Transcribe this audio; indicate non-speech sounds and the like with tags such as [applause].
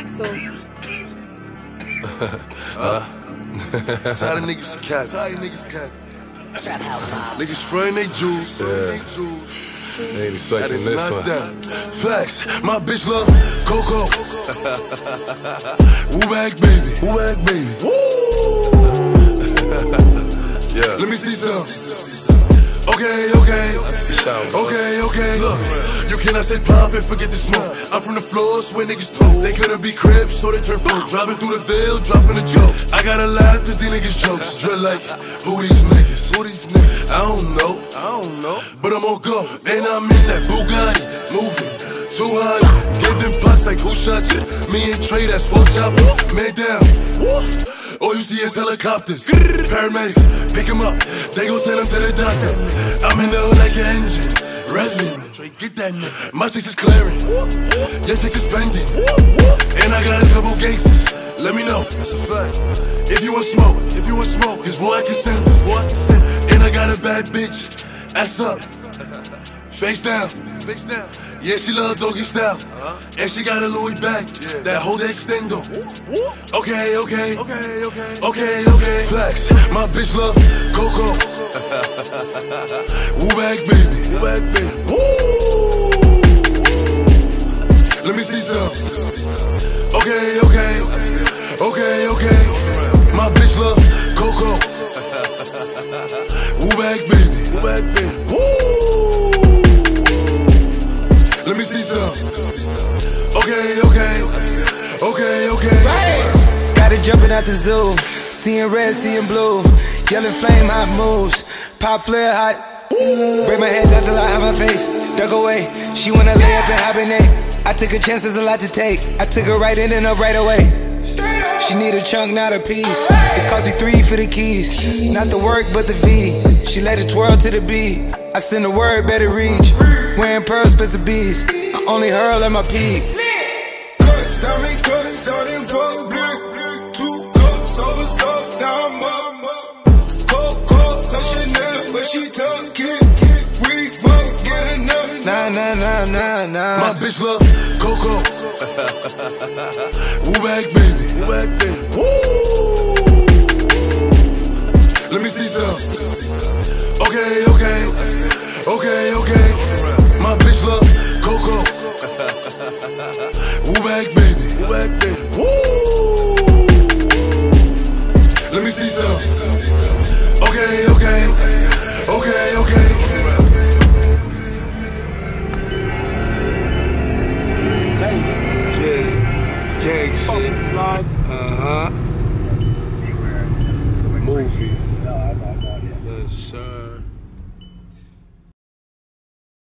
Axel. Tired of niggas cap. Tired of niggas cap. Trap house mob. Niggas spraying they jewels. Yeah. They jewels. They ain't That expecting this not one. that. Facts. My bitch love Coco. [laughs] Woo bag baby. Woo bag baby. [laughs] yeah. Let me see some. [laughs] Okay, okay. Okay. Look, you cannot say pop and forget the smoke. I'm from the floors where niggas told. They couldn't be cribs, so they turn folk. Driving through the veil, dropping a joke. I gotta laugh cause these niggas jokes. Drill like, who these niggas? Who these niggas? I don't know. I don't know. But I'm on go. And I'm in that Bugatti. Moving. 200. Giving pops like who shot you? Me and Trey, that's four choppers. Man down. You see is helicopters. Paramedics, pick him up. They gon' send him to the doctor. I'm in the hood like an engine. Revving. Get that nigga. My chicks is clearing. Your chicks is spending. And I got a couple gangsters. Let me know. That's a fact. If you want smoke, if you want smoke, cause boy, I can send it. Boy, I can send it. And I got a bad bitch. Ass up. [laughs] Face down. Face down. Yeah, she love doggy style. And she got a Louis bag. That whole extendo. Okay, okay. Okay, okay. Okay, okay. Flex. My bitch love Coco. [laughs] Woo bag baby. Woo bag baby. Let me see some. Okay, okay. Okay, okay. My bitch love Coco. [laughs] Woo bag baby. Woo bag baby. Me see some. Okay, okay. Okay, okay. Got it jumping out the zoo. Seeing red, seeing blue. Yelling flame, hot moves. Pop flare, hot. Break my hands out till I have my face. Duck away. She wanna lay up and hibernate. I took a chance, there's a lot to take. I took her right in and up right away. She need a chunk, not a piece. It cost me three for the keys. Not the work, but the V. She let it twirl to the beat. I send a word, better reach. Wearing pearls, special bees. I only hurl at my peak. Cuts, diamond cuts, out in public. Two cups over stuff, now I'm up. Cause Chanel, but she tuck it. We won't get enough. Nah, nah, nah, nah, nah. My bitch love Coco. [laughs] Woo bag baby. Woo bag baby. Let me see some. Okay, okay. Okay, okay. My bitch love Coco. [laughs] Woo bag baby. Woo bag baby. Let me see some. Okay, okay. Okay, okay. Yeah, gang shit. Uh huh. Movie. Yes, sir.